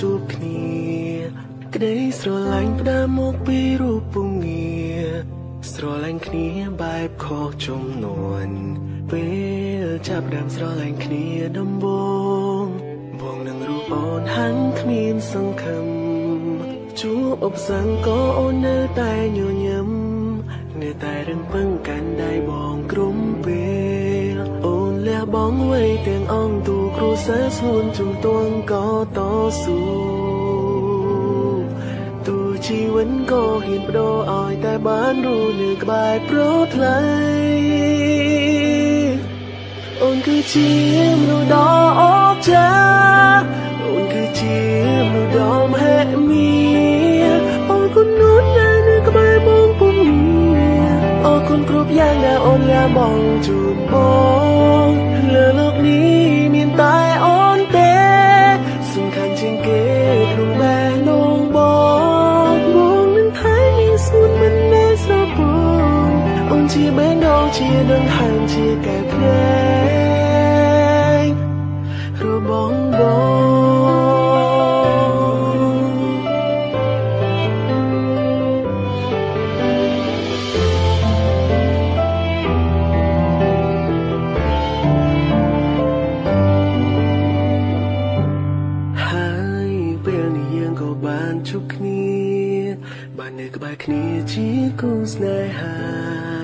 ជួបគ្នា ក្តីស្រឡាញ់ផ្ដើមមកពីរូបពងាស្រឡាញ់គ្នាបែបខុសចំនួនពេលចាប់ដើមស្រឡាញ់គ្នាដំបូងបងនឹងរូបអូនហាំងគ្មានសង្ឃឹមជួបអបសង្កអូននៅតែញញឹមនៅតែរឹងពឹងកាន់ដៃបងក្រុមពេលអូនលះបងໄວទាំងអង្គទូ គ្រូសាស្រួនជំទួងក៏តស៊ូទូជីវិតក៏ហ៊ានបដូរឲ្យតែបានรู้នៅក្បែរប្រថ្លៃអូនគឺជាមនុស្សដ៏អស្ចារ្យអូនគឺជាមនុស្សដ៏មហិមាអូនគុណនោះនៅនៅក្បែរបងពុំមានអរគុណគ្រប់យ៉ាងដែលអូនលះបង់ជូនបង ជាបេះដូងជាដង្ហើមជាកែភ្នែករបស់បងហើយពេលនេះយើងក៏បានជួបគ្នា បាននៅក្បែរគ្នាជាគូស្នេហា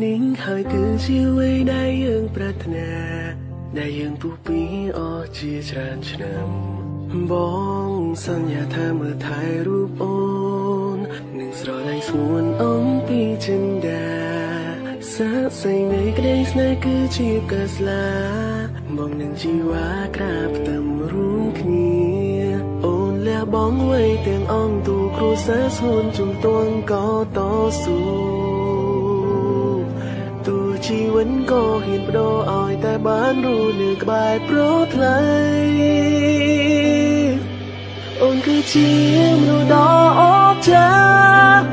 នេះហើយគឺជាអ្វីដែលយើងប្រាថ្នា ដែលយើងពុះពីអស់ជាច្រើនឆ្នាំបងសន្យាថាមើលថែរូបអូននឹងស្រឡាញ់ស្ងួនអំពីចិន្តាសាកសីនៃក្តីស្នេហ៍គឺជាផ្កាស្លាបងនឹងជីវ៉ាក្រាបផ្ទឹមរួមគ្នាអូនលះបងໄວទាំងអង្គទូគ្រួសារស្ងួនជំទួងក៏តស៊ូទូ ជីវិតក៏ហ៊ានបដូរឲ្យតែបានรู้នៅក្បែរប្រថ្លៃអូនគឺជាមនុស្សដ៏អស្ចារ្យ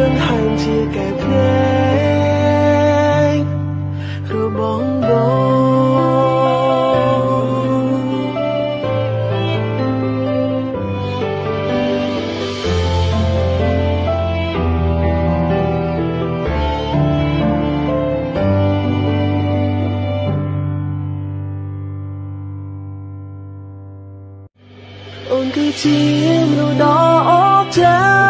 ដូងជាដង្ហើមជាកែភ្នែករបស់បងអូនគឺជាមនុស្សដ៏អស្ចារ្យ